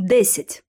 Десять.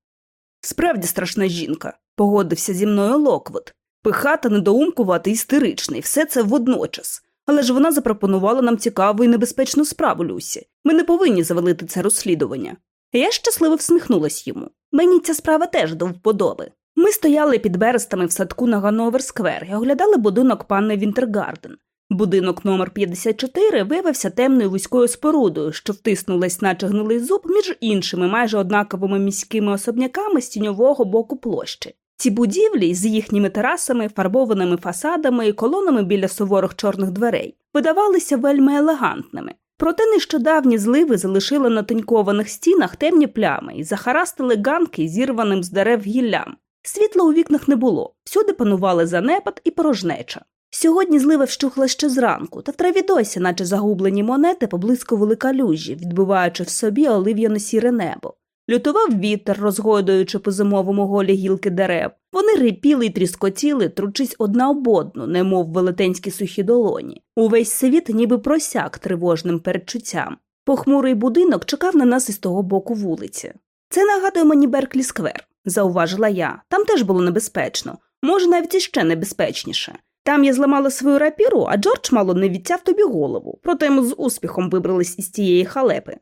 Справді страшна жінка, погодився зі мною Локвуд. Пихата, недоумкувата, істерична, все це водночас. Але ж вона запропонувала нам цікаву і небезпечну справу Люсі. Ми не повинні завалити це розслідування. Я щасливо всміхнулась йому. Мені ця справа теж до вподоби. Ми стояли під берестами в садку на Гановер Сквер і оглядали будинок панни Вінтергарден. Будинок номер 54 виявився темною вузькою спорудою, що втиснулась, наче гнилий зуб, між іншими майже однаковими міськими особняками з тіньового боку площі. Ці будівлі з їхніми терасами, фарбованими фасадами і колонами біля суворих чорних дверей видавалися вельми елегантними. Проте нещодавні зливи залишили на тонькованих стінах темні плями і захарастили ганки зірваним з дерев гіллям. Світла у вікнах не було, всюди панували занепад і порожнеча. Сьогодні злива вщухла ще зранку, та в траві досі, наче загублені монети, поблискували калюжі, відбиваючи в собі олив'яно сіре небо. Лютував вітер, розгойдуючи по зимовому голі гілки дерев. Вони рипіли й тріскотіли, тручись одна об одну, немов велетенські сухі долоні. Увесь світ ніби просяк тривожним передчуттям. Похмурий будинок чекав на нас із того боку вулиці. Це нагадує мені Берклі Сквер, зауважила я. Там теж було небезпечно, може, навіть іще небезпечніше. Там я зламала свою рапіру, а Джордж мало не відтяв тобі голову, проте ми з успіхом вибрались із тієї халепи.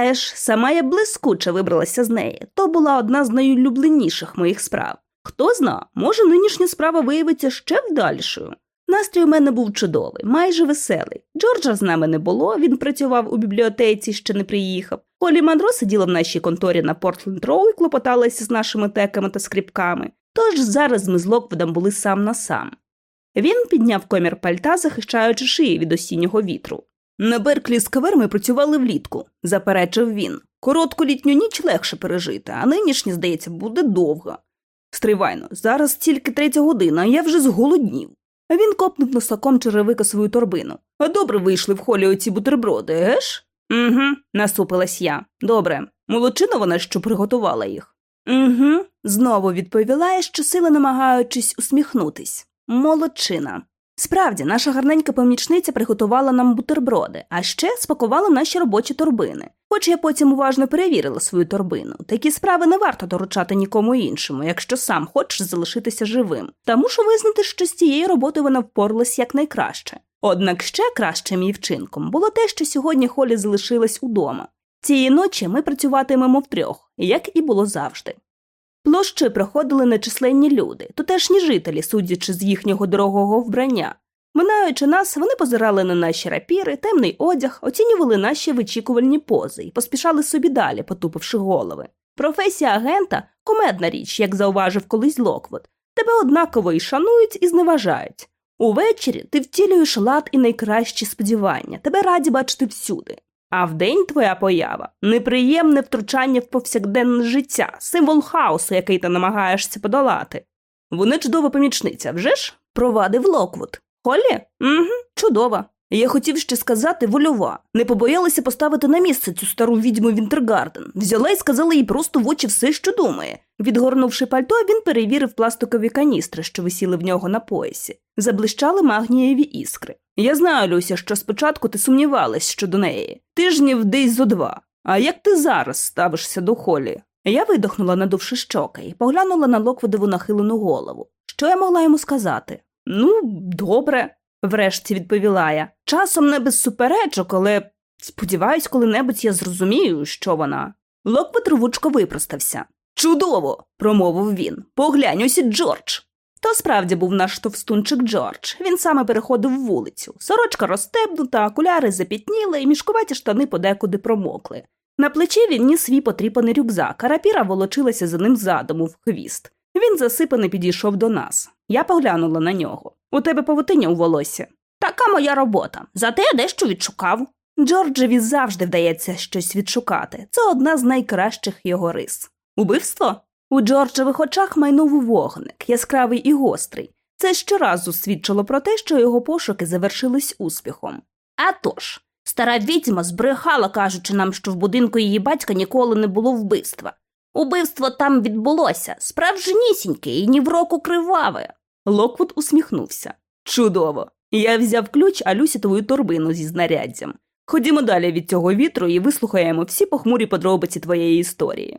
Еге ж, сама я блискуче вибралася з неї. То була одна з найулюбленіших моїх справ. Хто зна, може, нинішня справа виявиться ще вдальшою. Настрій у мене був чудовий, майже веселий. Джорджа з нами не було, він працював у бібліотеці, ще не приїхав. Холі Мандро сиділа в нашій конторі на Портленд Роу і клопоталася з нашими теками та скрипками. Тож зараз ми з Локвудом були сам на сам. Він підняв комір пальта, захищаючи шиї від осіннього вітру. На Берклі сквер ми працювали влітку, заперечив він. Коротку літню ніч легше пережити, а нинішня, здається, буде довга. Стривайно, зараз тільки третя година, а я вже зголоднів. Він копнув носаком черевика свою торбину. А добре вийшли в холі оці бутерброди, еш? Угу, насупилась я. Добре. Молодчина вона, що приготувала їх. Угу, знову відповіла я, щосили намагаючись усміхнутись. Молодчина. Справді, наша гарненька помічниця приготувала нам бутерброди, а ще спакувала наші робочі торбини. Хоч я потім уважно перевірила свою торбину. Такі справи не варто доручати нікому іншому, якщо сам хочеш залишитися живим. Та мушу визнати, що з цієї роботи вона впоралась якнайкраще. Однак ще кращим її вчинком було те, що сьогодні Холі залишилась удома. Цієї ночі ми працюватимемо втрьох, як і було завжди. Площі проходили нечисленні люди, тутешні жителі, судячи з їхнього дорогого вбрання. Минаючи нас, вони позирали на наші рапіри, темний одяг, оцінювали наші вичікувальні пози і поспішали собі далі, потупивши голови. Професія агента кумедна річ, як зауважив колись Локвуд. Тебе однаково і шанують, і зневажають. Увечері ти втілюєш лад і найкращі сподівання, тебе раді бачити всюди. А вдень твоя поява неприємне втручання в повсякденне життя, символ хаосу, який ти намагаєшся подолати. Вона чудова помічниця, вже ж? провадив Локвуд. Холі? Угу, чудова. Я хотів ще сказати вольова. Не побоялася поставити на місце цю стару відьму Вінтергарден. Взяла і сказала їй просто в очі все, що думає. Відгорнувши пальто, він перевірив пластикові каністри, що висіли в нього на поясі. Заблищали магнієві іскри. Я знаю, Люся, що спочатку ти сумнівалась щодо неї. Тижнів десь зо два. А як ти зараз ставишся до холі? Я видохнула, надувши щоки, і поглянула на Локвудову нахилену голову. Що я могла йому сказати? Ну, добре, врешті відповіла я. Часом не без суперечок, але сподіваюсь, коли-небудь я зрозумію, що вона. Локвуд рвучко випростався. Чудово! промовив він. Поглянь, ось Джордж. То справді був наш товстунчик Джордж. Він саме переходив вулицю. Сорочка розстебнута, окуляри запітніли, і мішкуваті штани подекуди промокли. На плечі він ніс свій потріпаний рюкзак, а рапіра волочилася за ним задуму в хвіст. Він засапаний підійшов до нас. Я поглянула на нього. У тебе павутиня у волосся. Така моя робота. Зате я дещо відшукав. Джорджеві завжди вдається щось відшукати. Це одна з найкращих його рис. Убивство? У Джорджевих очах майнув вогник, яскравий і гострий. Це щоразу свідчило про те, що його пошуки завершились успіхом. А тож, стара відьма збрехала, кажучи нам, що в будинку її батька ніколи не було вбивства. Убивство там відбулося, справжнісіньке і ні в року криваве. Локвуд усміхнувся. Чудово! Я взяв ключ, а Люсі — твою торбину зі знаряддям. Ходімо далі від цього вітру і вислухаємо всі похмурі подробиці твоєї історії.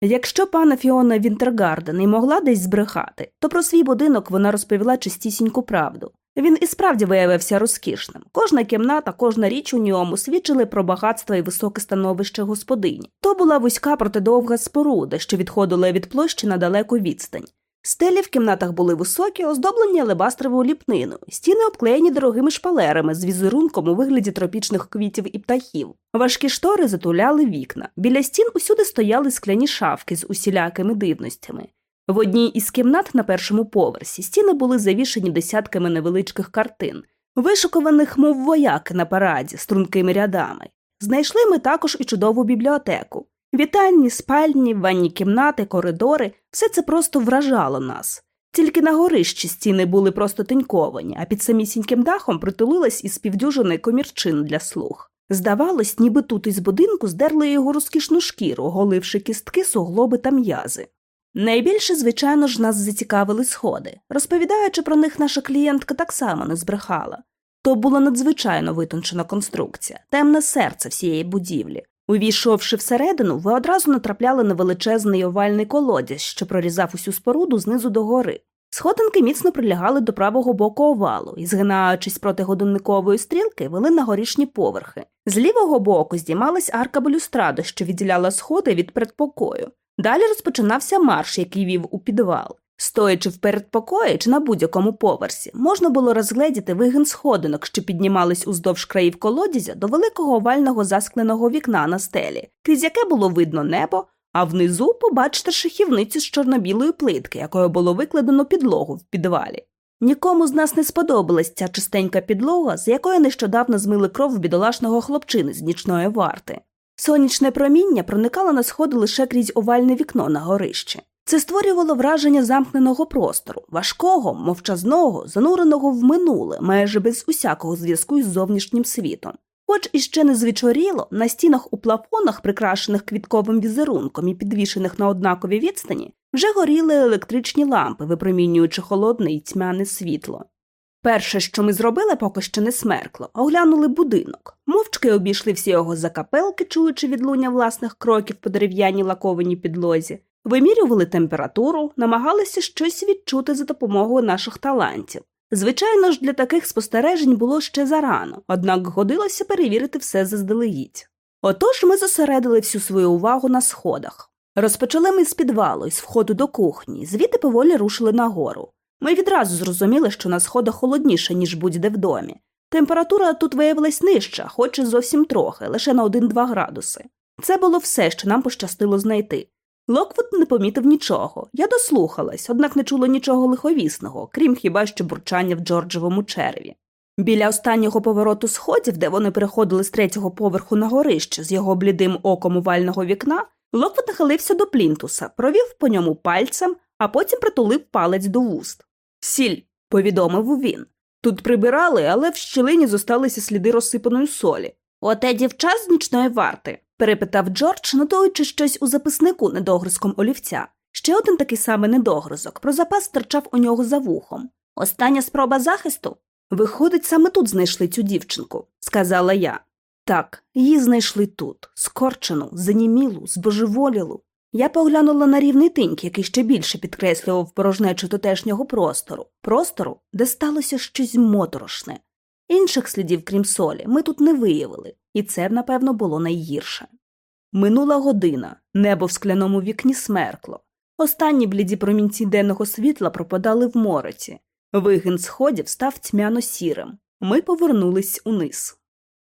Якщо панна Фіона Вінтергарден і могла десь збрехати, то про свій будинок вона розповіла чистісіньку правду. Він і справді виявився розкішним. Кожна кімната, кожна річ у ньому свідчили про багатство і високе становище господині. То була вузька проте довга споруда, що відходила від площі на далеку відстань. Стелі в кімнатах були високі, оздоблені алебастровою ліпниною, стіни обклеєні дорогими шпалерами з візерунком у вигляді тропічних квітів і птахів. Важкі штори затуляли вікна. Біля стін усюди стояли скляні шафки з усілякими дивностями. В одній із кімнат на першому поверсі стіни були завішені десятками невеличких картин, вишукуваних, мов вояки на параді, стрункими рядами. Знайшли ми також і чудову бібліотеку. Вітальні, спальні, ванні кімнати, коридори все це просто вражало нас. Тільки на горищі стіни були просто тоньковані, а під самісіньким дахом притулилась із півдюжини комірчин для слух. Здавалось, ніби тут із будинку здерли його розкішну шкіру, голивши кістки, суглоби та м'язи. Найбільше, звичайно ж, нас зацікавили сходи. Розповідаючи про них, наша клієнтка так само не збрехала. То була надзвичайно витончена конструкція, темне серце всієї будівлі. Увійшовши всередину, ви одразу натрапляли на величезний овальний колодязь, що прорізав усю споруду знизу до гори. Сходинки міцно прилягали до правого боку овалу і, згинаючись проти годинникової стрілки, вели на горішні поверхи. З лівого боку здіймалась арка балюстради, що відділяла сходи від передпокою. Далі розпочинався марш, який вів у підвал. Стоячи в передпокої чи на будь-якому поверсі, можна було розгледіти вигин сходинок, що піднімались уздовж країв колодязя до великого овального заскленого вікна на стелі, крізь яке було видно небо, а внизу побачите шахівницю з чорно-білої плитки, якою було викладено підлогу в підвалі. Нікому з нас не сподобалась ця чистенька підлога, з якої нещодавно змили кров бідолашного хлопчини з нічної варти. Сонячне проміння проникало на сходи лише крізь овальне вікно на горищі. Це створювало враження замкненого простору, важкого, мовчазного, зануреного в минуле, майже без усякого зв'язку із зовнішнім світом. Хоч іще не звічоріло, на стінах у плафонах, прикрашених квітковим візерунком і підвішених на однаковій відстані, вже горіли електричні лампи, випромінюючи холодне і тьмяне світло. Перше, що ми зробили, поки що не смеркло, оглянули будинок, мовчки обійшли всі його закапелки, чуючи відлуння власних кроків по дерев'яній лакованій підлозі, вимірювали температуру, намагалися щось відчути за допомогою наших талантів. Звичайно ж, для таких спостережень було ще зарано, однак годилося перевірити все заздалегідь. Отож ми зосередили всю свою увагу на сходах. Розпочали ми з підвалу, із входу до кухні, звідти поволі рушили нагору. Ми відразу зрозуміли, що на сходах холодніше, ніж будь-де в домі. Температура тут виявилась нижча, хоч і зовсім трохи, лише на 1-2 градуси. Це було все, що нам пощастило знайти. Локвуд не помітив нічого. Я дослухалась, однак не чула нічого лиховісного, крім хіба що бурчання в Джорджевому череві. Біля останнього повороту сходів, де вони переходили з третього поверху на горище з його блідим оком овального вікна, Локвуд нахилився до плінтуса, провів по ньому пальцем, а потім притулив палець до вуст. Сіль, повідомив він. Тут прибирали, але в щілині зосталися сліди розсипаної солі. Оте дівча з нічної варти, перепитав Джордж, нотуючи щось у записнику недогризком олівця. Ще один такий самий недогризок, про запас стирчав у нього за вухом. Остання спроба захисту? Виходить, саме тут знайшли цю дівчинку, сказала я. Так, її знайшли тут, скорчену, занімілу, збожеволілу. Я поглянула на рівний тиньк, який ще більше підкреслював порожнечу тутешнього простору, простору, де сталося щось моторошне. Інших слідів, крім солі, ми тут не виявили, і це, напевно, було найгірше. Минула година, небо в скляному вікні смеркло. Останні бліді промінці денного світла пропадали в мороці. Вигин сходів став тьмяно сірим. Ми повернулись униз.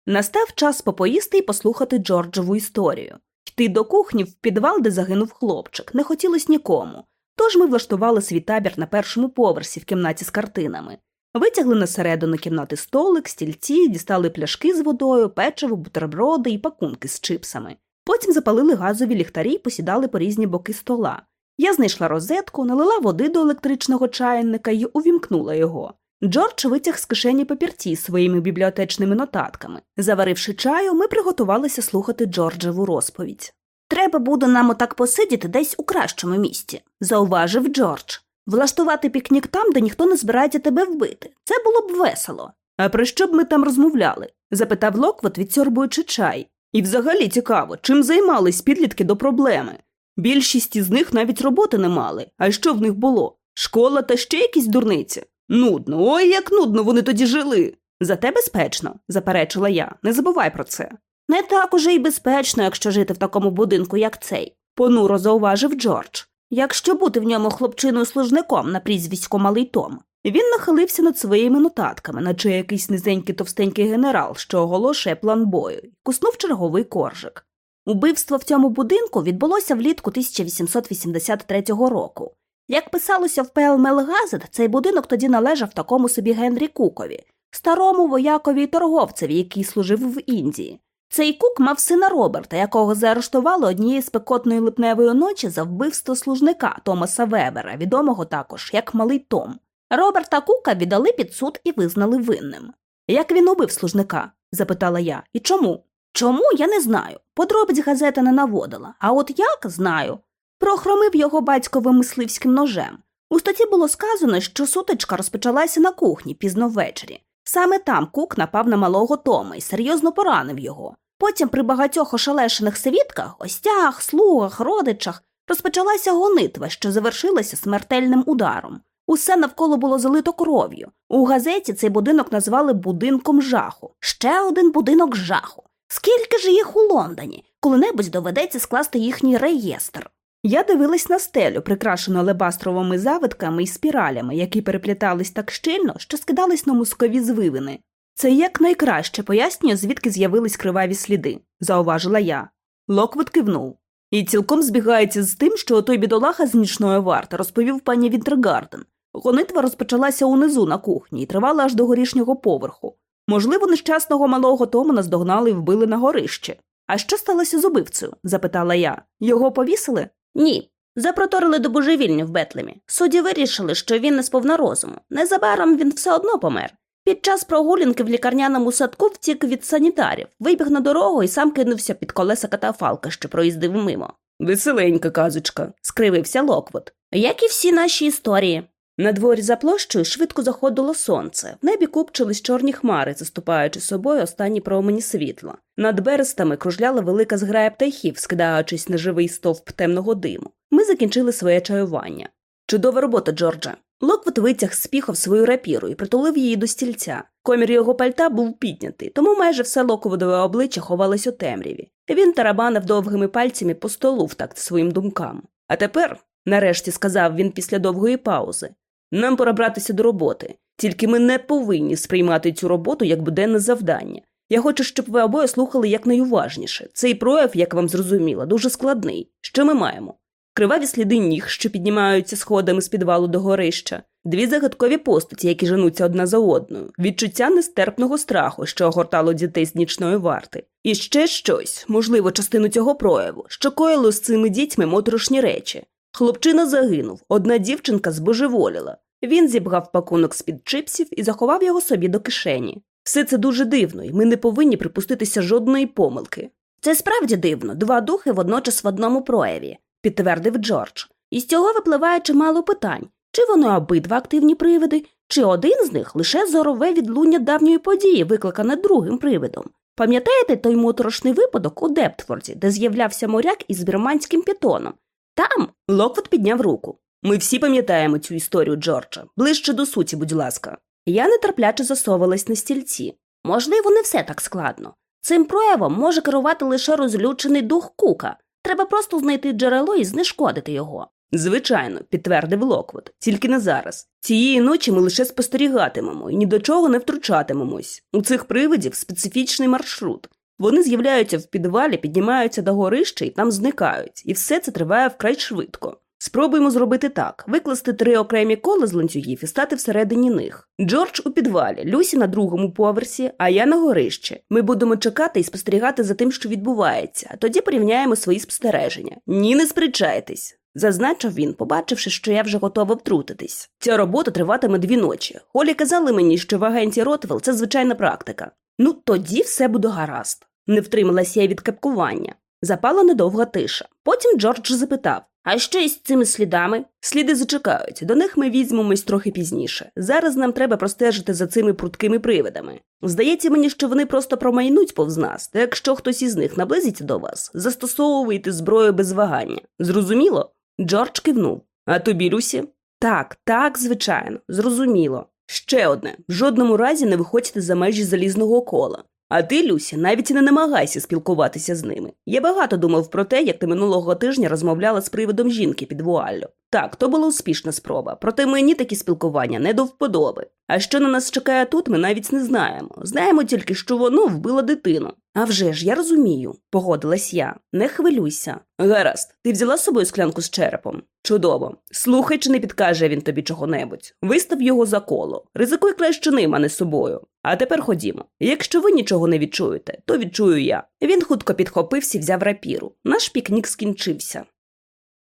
Настав час попоїсти і послухати Джорджову історію. Йти до кухні в підвал, де загинув хлопчик, не хотілося нікому. Тож ми влаштували свій табір на першому поверсі в кімнаті з картинами. Витягли на середину кімнати столик, стільці, дістали пляшки з водою, печиво, бутерброди і пакунки з чипсами. Потім запалили газові ліхтарі і посідали по різні боки стола. Я знайшла розетку, налила води до електричного чайника і увімкнула його. Джордж витяг з кишені папірці своїми бібліотечними нотатками. Заваривши чаю, ми приготувалися слухати Джорджеву розповідь. Треба буде нам отак посидіти десь у кращому місці, зауважив Джордж. Влаштувати пікнік там, де ніхто не збирається тебе вбити. Це було б весело. А про що б ми там розмовляли? запитав Локвот, відсьорбуючи чай. І взагалі цікаво, чим займались підлітки до проблеми. Більшість із них навіть роботи не мали. А що в них було? Школа та ще якісь дурниці? Нудно, ой, як нудно вони тоді жили. Зате безпечно, заперечила я. Не забувай про це. Не так уже й безпечно, якщо жити в такому будинку, як цей, понуро зауважив Джордж. Якщо бути в ньому хлопчиною служником на прізвисько Малий Том. Він нахилився над своїми нотатками, наче якийсь низенький товстенький генерал, що оголошує план бою, і куснув черговий коржик. Убивство в цьому будинку відбулося влітку 1883 року. Як писалося в Пелмел Газет, цей будинок тоді належав такому собі Генрі Кукові, старому воякові й торговцеві, який служив в Індії. Цей кук мав сина Роберта, якого заарештували однієї спекотної липневої ночі за вбивство служника Томаса Вебера, відомого також як Малий Том. Роберта Кука віддали під суд і визнали винним. Як він убив служника? запитала я. І чому? Чому я не знаю. Подробиць газета не наводила. А от як знаю. Прохромив його батьковим мисливським ножем. У статті було сказано, що сутичка розпочалася на кухні пізно ввечері. Саме там кук напав на малого Тома і серйозно поранив його. Потім при багатьох ошалешених свідках, гостях, слугах, родичах розпочалася гонитва, що завершилася смертельним ударом. Усе навколо було залито кров'ю. У газеті цей будинок назвали будинком жаху. Ще один будинок жаху. Скільки ж їх у Лондоні? Коли-небудь доведеться скласти їхній реєстр. Я дивилась на стелю, прикрашену алебастровими завитками і спіралями, які переплітались так щільно, що скидались на мозкові звивини. Це якнайкраще пояснює, звідки з'явились криваві сліди, зауважила я. Локвуд кивнув. І цілком збігається з тим, що той бідолаха з нічної варти розповів пані Вінтергарден. Гонитва розпочалася унизу на кухні і тривала аж до горішнього поверху. Можливо, нещасного малого Тома наздогнали і вбили на горище. А що сталося з убивцею? запитала я. Його повісили? Ні. Запроторили до божевільні в Бетлемі. Судді вирішили, що він не сповна розуму. Незабаром він все одно помер. Під час прогулянки в лікарняному садку втік від санітарів, вибіг на дорогу і сам кинувся під колеса катафалка, що проїздив мимо. Веселенька казочка, скривився Локвуд. Як і всі наші історії. На дворі за площею швидко заходило сонце, в небі купчились чорні хмари, заступаючи собою останні промені світла. Над берестами кружляла велика зграя птахів, скидаючись на живий стовп темного диму. Ми закінчили своє чаювання. Чудова робота, Джордже. Локвуд витяг з піхов свою рапіру і притулив її до стільця. Комір його пальта був піднятий, тому майже все Локвудове обличчя ховалось у темряві. Він тарабанив довгими пальцями по столу в такт своїм думкам. А тепер, нарешті сказав він після довгої паузи, нам пора братися до роботи, тільки ми не повинні сприймати цю роботу як буденне завдання. Я хочу, щоб ви обоє слухали якнайуважніше. Цей прояв, як вам зрозуміло, дуже складний. Що ми маємо? Криваві сліди ніг, що піднімаються сходами з підвалу до горища, дві загадкові постаті, які женуться одна за одною, відчуття нестерпного страху, що огортало дітей з нічної варти, і ще щось, можливо, частину цього прояву, що коїло з цими дітьми моторошні речі. Хлопчина загинув, одна дівчинка збожеволіла. Він зібгав пакунок з-під чипсів і заховав його собі до кишені. Все це дуже дивно, і ми не повинні припуститися жодної помилки. Це справді дивно, два духи водночас в одному прояві, підтвердив Джордж. І з цього випливає чимало питань чи вони обидва активні привиди, чи один з них лише зорове відлуння давньої події, викликане другим привидом. Пам'ятаєте той моторошний випадок у Дептфорді, де з'являвся моряк із бірманським пітоном? Там Локвуд підняв руку. Ми всі пам'ятаємо цю історію Джорджа. Ближче до суті, будь ласка. Я нетерпляче засовалась на стільці. Можливо, не все так складно. Цим проявом може керувати лише розлючений дух кука. Треба просто знайти джерело і знешкодити його. Звичайно, підтвердив Локвуд, тільки не зараз. Цієї ночі ми лише спостерігатимемо і ні до чого не втручатимемось. У цих привидів специфічний маршрут. Вони з'являються в підвалі, піднімаються до горища і там зникають, і все це триває вкрай швидко. Спробуємо зробити так: викласти три окремі кола з ланцюгів і стати всередині них. Джордж у підвалі, Люсі на другому поверсі, а я на горище. Ми будемо чекати і спостерігати за тим, що відбувається, тоді порівняємо свої спостереження. Ні, не сперечайтесь. Зазначив він, побачивши, що я вже готова втрутитись. Ця робота триватиме дві ночі. Холі казали мені, що в агенції Ротвелл це звичайна практика. Ну, тоді все буде гаразд. Не втрималася я від капкування. Запала недовга тиша. Потім Джордж запитав А що із цими слідами? Сліди зачекають. До них ми візьмемось трохи пізніше. Зараз нам треба простежити за цими пруткими привидами. Здається мені, що вони просто промайнуть повз нас, та якщо хтось із них наблизиться до вас, застосовуйте зброю без вагання. Зрозуміло? Джордж кивнув. А тобі, Люсі? Так, так, звичайно, зрозуміло. Ще одне: в жодному разі не виходьте за межі залізного кола. А ти, Люся, навіть і не намагайся спілкуватися з ними. Я багато думав про те, як ти минулого тижня розмовляла з приводом жінки під вуаллю. Так, то була успішна спроба, проте мені такі спілкування не до вподоби. А що на нас чекає тут, ми навіть не знаємо. Знаємо тільки, що воно вбило дитину. А вже ж, я розумію, погодилась я. Не хвилюйся. Гаразд, ти взяла з собою склянку з черепом? Чудово. Слухай, чи не підкаже він тобі чого-небудь. Вистав його за коло. Ризикуй краще ним, а не собою. А тепер ходімо. Якщо ви нічого не відчуєте, то відчую я. Він хутко підхопився і взяв рапіру. Наш пікнік скінчився.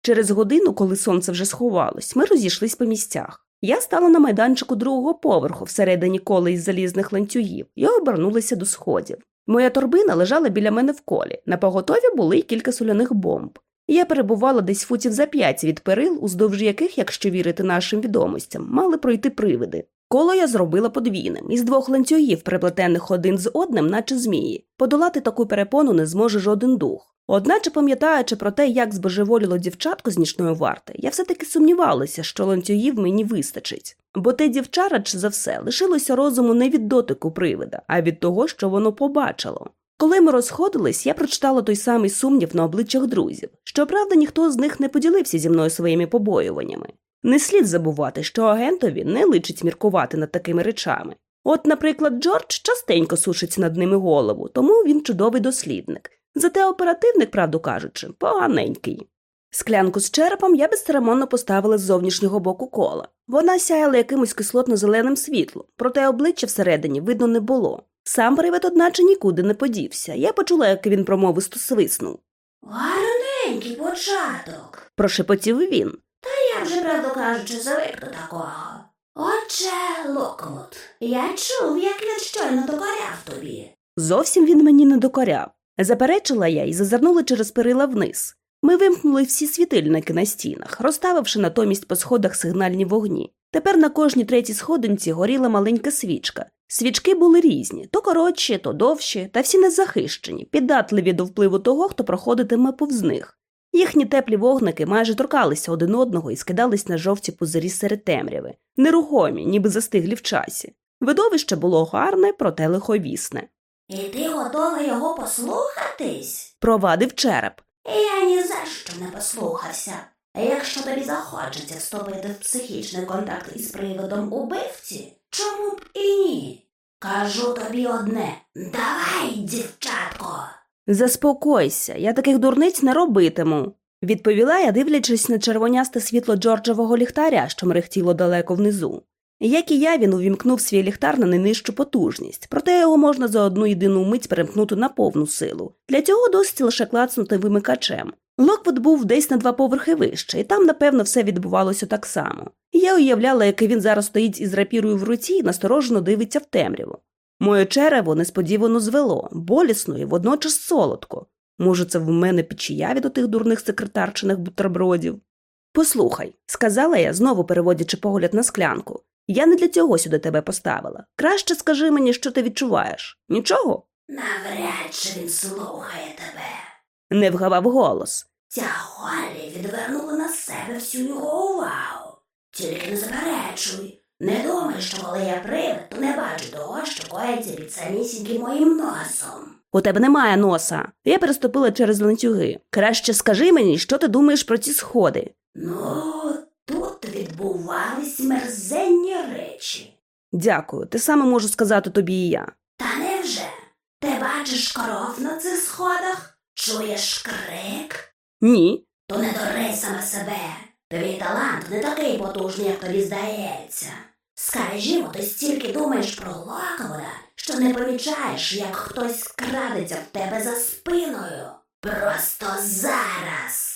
Через годину, коли сонце вже сховалось, ми розійшлись по місцях. Я стала на майданчику другого поверху всередині кола із залізних ланцюгів і обернулася до сходів. Моя торбина лежала біля мене в колі. На поготові були й кілька соляних бомб. Я перебувала десь футів за п'ять від перил, уздовж яких, якщо вірити нашим відомостям, мали пройти привиди. Коло я зробила подвійним, із двох ланцюгів, приплетених один з одним, наче змії. Подолати таку перепону не зможе жоден дух. Одначе, пам'ятаючи про те, як збожеволіло дівчатко з нічної варти, я все таки сумнівалася, що ланцюгів мені вистачить. Бо те дівча, радше за все, лишилося розуму не від дотику привида, а від того, що воно побачило. Коли ми розходились, я прочитала той самий сумнів на обличчях друзів. Щоправда, ніхто з них не поділився зі мною своїми побоюваннями. Не слід забувати, що агентові не личить міркувати над такими речами. От, наприклад, Джордж частенько сушить над ними голову, тому він чудовий дослідник. Зате оперативник, правду кажучи, поганенький. Склянку з черепом я безцеремонно поставила з зовнішнього боку кола. Вона сяяла якимось кислотно-зеленим світлом, проте обличчя всередині видно не було. Сам привид, одначе, нікуди не подівся. Я почула, як він промовисто свиснув. Гарненький початок. Прошепотів він. Та я вже, правду кажучи, звик до такого. Отже, Локвуд, я чув, як він щойно докоряв тобі. Зовсім він мені не докоряв. Заперечила я і зазирнула через перила вниз. Ми вимкнули всі світильники на стінах, розставивши натомість по сходах сигнальні вогні. Тепер на кожній третій сходинці горіла маленька свічка. Свічки були різні то коротші, то довші, та всі незахищені, піддатливі до впливу того, хто проходитиме повз них. Їхні теплі вогники майже торкалися один одного і скидались на жовті пузирі серед темряви, нерухомі, ніби застиглі в часі. Видовище було гарне, проте лиховісне. І ти готова його послухатись? Провадив череп. Я ні за що не послухався. Якщо тобі захочеться вступити в психічний контакт із приводом убивці, чому б і ні? Кажу тобі одне давай, дівчатко. Заспокойся, я таких дурниць не робитиму, відповіла я, дивлячись на червонясте світло Джорджового ліхтаря, що мерехтіло далеко внизу. Як і я, він увімкнув свій ліхтар на найнижчу потужність, проте його можна за одну єдину мить перемкнути на повну силу. Для цього досить лише клацнути вимикачем. Локвуд був десь на два поверхи вище, і там, напевно, все відбувалося так само. Я уявляла, як він зараз стоїть із рапірою в руці і насторожено дивиться в темряву. Моє черево несподівано звело, болісно і водночас солодко. Може, це в мене печія від отих дурних секретарчиних бутербродів? Послухай, сказала я, знову переводячи погляд на склянку. Я не для цього сюди тебе поставила. Краще скажи мені, що ти відчуваєш. Нічого? Навряд чи він слухає тебе. Не вгавав голос. Ця Холлі відвернула на себе всю його увагу. Тільки не заперечуй. Не думай, що коли я привид, то не бачу того, що коїться під самісіньким моїм носом. У тебе немає носа. Я переступила через ланцюги. Краще скажи мені, що ти думаєш про ці сходи. Ну, тут відбувались мерзенні речі. Дякую, те саме можу сказати тобі і я. Та невже? Ти бачиш коров на цих сходах? Чуєш крик? Ні. То не дори саме себе. Твій талант не такий потужний, як тобі здається. Скажімо, ти стільки думаєш про Локвуда, що не помічаєш, як хтось крадеться в тебе за спиною. Просто зараз.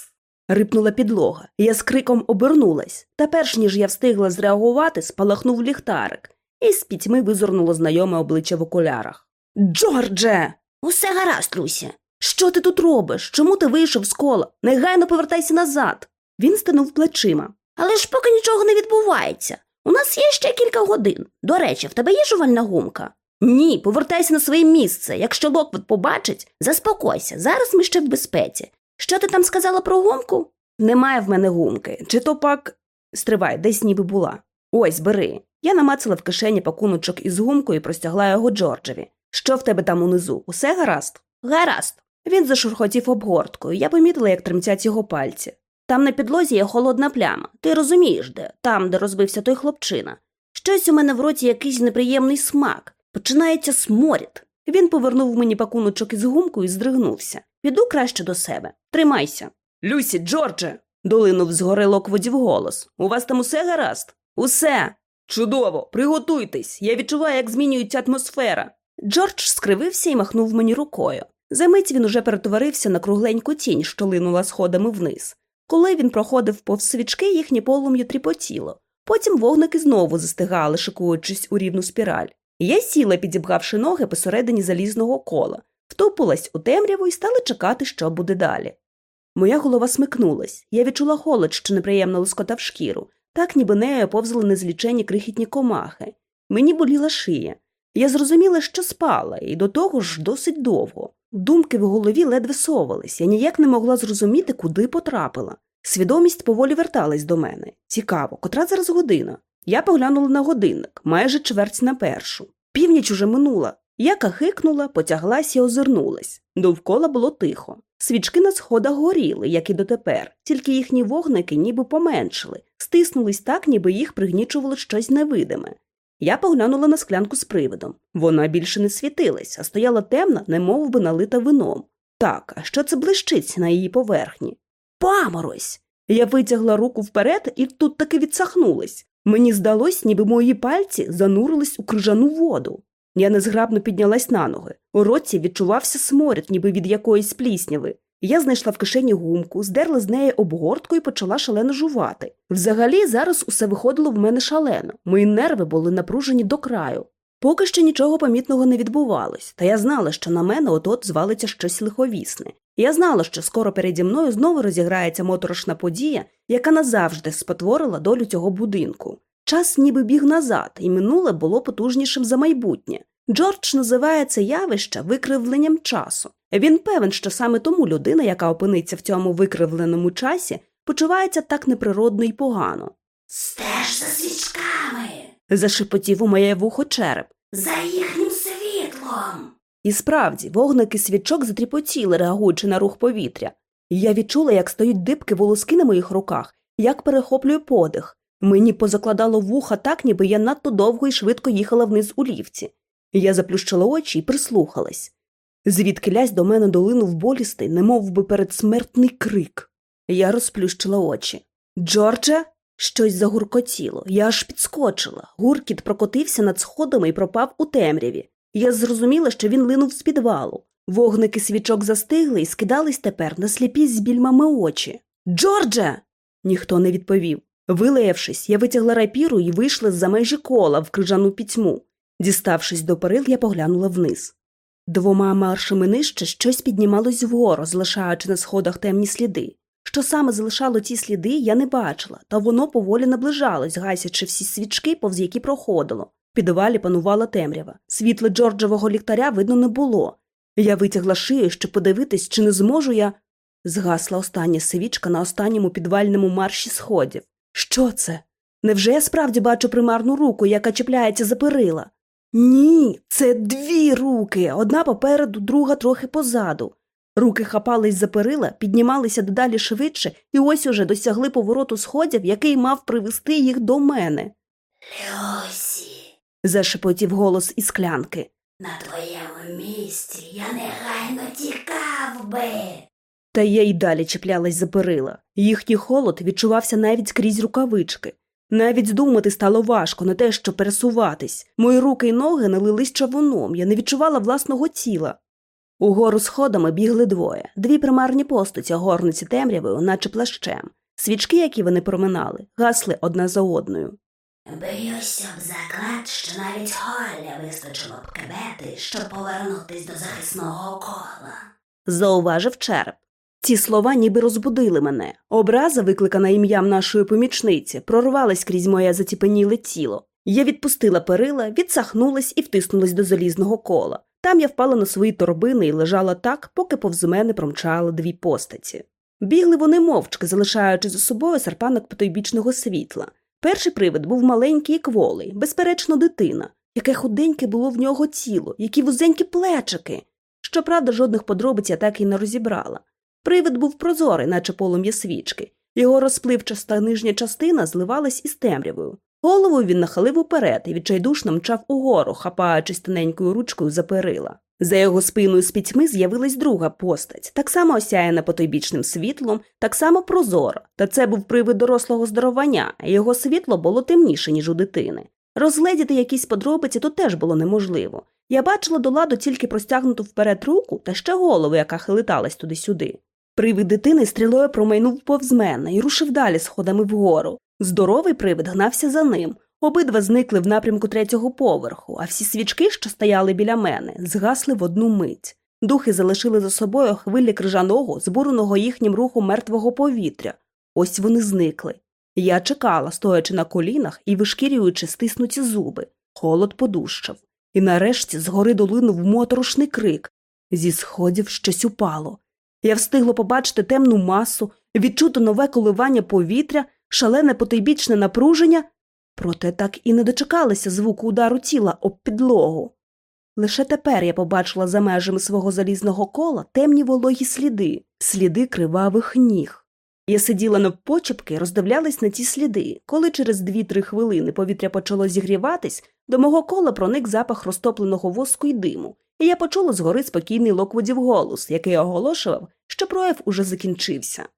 Рипнула підлога. Я з криком обернулась, та перш ніж я встигла зреагувати, спалахнув ліхтарик, і з пітьми визирнуло знайоме обличчя в окулярах. Джордже! Усе гаразд, Люся. Що ти тут робиш? Чому ти вийшов з кола? Негайно повертайся назад. Він стинув плечима. Але ж поки нічого не відбувається. У нас є ще кілька годин. До речі, в тебе є жувальна гумка? Ні, повертайся на своє місце. Якщо Локвуд побачить, заспокойся. Зараз ми ще в безпеці. Що ти там сказала про гумку? Немає в мене гумки. Чи то пак. Стривай, десь ніби була. Ось, бери. Я намацала в кишені пакуночок із гумкою і простягла його Джорджеві. Що в тебе там унизу? Усе гаразд? Гаразд. Він зашурхотів обгорткою. Я помітила, як тремтять його пальці. Там на підлозі є холодна пляма. Ти розумієш де? Там, де розбився той хлопчина. Щось у мене в роті якийсь неприємний смак. Починається сморід. Він повернув мені пакуночок із гумкою і здригнувся. Піду краще до себе. Тримайся. Люсі, Джордже. долинув згори локводів голос. У вас там усе гаразд? Усе. Чудово, приготуйтесь. Я відчуваю, як змінюється атмосфера. Джордж скривився і махнув мені рукою. Замить він уже перетворився на кругленьку тінь, що линула сходами вниз. Коли він проходив повз свічки, їхнє полум'я тріпотіло. Потім вогники знову застигали, шикуючись у рівну спіраль. Я сіла, підібгавши ноги посередині залізного кола, втупилась у темряву і стала чекати, що буде далі. Моя голова смикнулась, я відчула холод, що неприємно лоскотав шкіру, так ніби нею повзали незлічені крихітні комахи. Мені боліла шия. Я зрозуміла, що спала, і до того ж досить довго. Думки в голові ледве совались, я ніяк не могла зрозуміти, куди потрапила. Свідомість поволі верталась до мене. Цікаво, котра зараз година. Я поглянула на годинник, майже чверть на першу. Північ уже минула. Я кахикнула, потяглась і озирнулась. Довкола було тихо. Свічки на сходах горіли, як і дотепер, тільки їхні вогники ніби поменшили, стиснулись так, ніби їх пригнічувало щось невидиме. Я поглянула на склянку з привидом. Вона більше не світилась, а стояла темна, немов би налита вином. Так, а що це блищить на її поверхні? Паморозь! Я витягла руку вперед і тут таки відсахнулась. Мені здалось, ніби мої пальці занурились у крижану воду. Я незграбно піднялась на ноги. У році відчувався сморід, ніби від якоїсь плісняви. Я знайшла в кишені гумку, здерла з неї обгортку і почала шалено жувати. Взагалі, зараз усе виходило в мене шалено, мої нерви були напружені до краю. Поки що нічого помітного не відбувалось, та я знала, що на мене от-от звалиться щось лиховісне. Я знала, що скоро переді мною знову розіграється моторошна подія, яка назавжди спотворила долю цього будинку. Час ніби біг назад, і минуле було потужнішим за майбутнє. Джордж називає це явище викривленням часу. Він певен, що саме тому людина, яка опиниться в цьому викривленому часі, почувається так неприродно і погано. Стеж за свічками, Зашепотів у моє вухо череп. за світлом. І справді, вогники свічок затріпотіли, реагуючи на рух повітря. І Я відчула, як стають дибки волоски на моїх руках, як перехоплює подих. Мені позакладало вуха так, ніби я надто довго і швидко їхала вниз у ліфті. Я заплющила очі і прислухалась. Звідки лясь до мене долинув болістий, немов би передсмертний крик. Я розплющила очі. Джордже? Щось загуркотіло. Я аж підскочила. Гуркіт прокотився над сходами і пропав у темряві. Я зрозуміла, що він линув з підвалу. Вогники свічок застигли і скидались тепер на сліпі з більмами очі. Джордже. Ніхто не відповів. Вилаявшись, я витягла рапіру і вийшла з за межі кола в крижану пітьму. Діставшись до перил, я поглянула вниз. Двома маршами нижче щось піднімалось вгору, залишаючи на сходах темні сліди. Що саме залишало ті сліди, я не бачила, та воно поволі наближалось, гасячи всі свічки, повз які проходило. Підвалі панувала темрява. Світла Джорджового ліхтаря видно не було. Я витягла шию, щоб подивитись, чи не зможу я. Згасла остання свічка на останньому підвальному марші сходів. Що це? Невже я справді бачу примарну руку, яка чіпляється за перила? Ні, це дві руки, одна попереду, друга трохи позаду. Руки хапались за перила, піднімалися дедалі швидше і ось уже досягли повороту сходів, який мав привести їх до мене. Люсі, Зашепотів голос із склянки. на твоєму місці я негайно тікав би. Та я й далі чіплялась за перила. Їхній холод відчувався навіть крізь рукавички. Навіть думати стало важко, не те, що пересуватись. Мої руки й ноги налились чавуном, я не відчувала власного тіла. Угору сходами бігли двоє, дві примарні постаті, огорниці темрявою, наче плащем. Свічки, які вони проминали, гасли одна за одною. Б'юся б заклад, що навіть Голля вистачило б кебети, щоб повернутись до захисного кола. Зауважив череп. Ці слова ніби розбудили мене. Образа, викликана ім'ям нашої помічниці, прорвалась крізь моє заціпеніле тіло. Я відпустила перила, відсахнулась і втиснулась до залізного кола. Там я впала на свої торбини і лежала так, поки повз мене промчали дві постаті. Бігли вони мовчки, залишаючи за собою серпанок потойбічного світла. Перший привид був маленький і кволий, безперечно, дитина. Яке худеньке було в нього тіло, які вузенькі плечики. Щоправда, жодних подробиць я так і не розібрала. Привид був прозорий, наче полум'я свічки. Його розпливчаста нижня частина зливалась із темрявою. Голову він нахилив уперед і відчайдушно мчав угору, хапаючись тоненькою ручкою за перила. За його спиною з пітьми з'явилась друга постать, так само осяяна потойбічним світлом, так само прозора, та це був привид дорослого здоровання, а його світло було темніше, ніж у дитини. Розгледіти якісь подробиці тут теж було неможливо. Я бачила до ладу тільки простягнуту вперед руку та ще голову, яка хилиталась туди-сюди. Привид дитини стрілою промайнув повз мене і рушив далі сходами вгору. Здоровий привид гнався за ним. Обидва зникли в напрямку третього поверху, а всі свічки, що стояли біля мене, згасли в одну мить. Духи залишили за собою хвилі крижаного, збуреного їхнім рухом мертвого повітря. Ось вони зникли. Я чекала, стоячи на колінах і вишкірюючи стиснуті зуби. Холод подущав. І нарешті згори долинув моторошний крик. Зі сходів щось упало. Я встигла побачити темну масу, відчути нове коливання повітря, шалене потойбічне напруження, проте так і не дочекалася звуку удару тіла об підлогу. Лише тепер я побачила за межами свого залізного кола темні вологі сліди, сліди кривавих ніг. Я сиділа навпочепки і роздивлялась на ті сліди. Коли через дві-три хвилини повітря почало зігріватись, до мого кола проник запах розтопленого воску й диму, і я почула згори спокійний локводів голос, який оголошував, що прояв уже закінчився.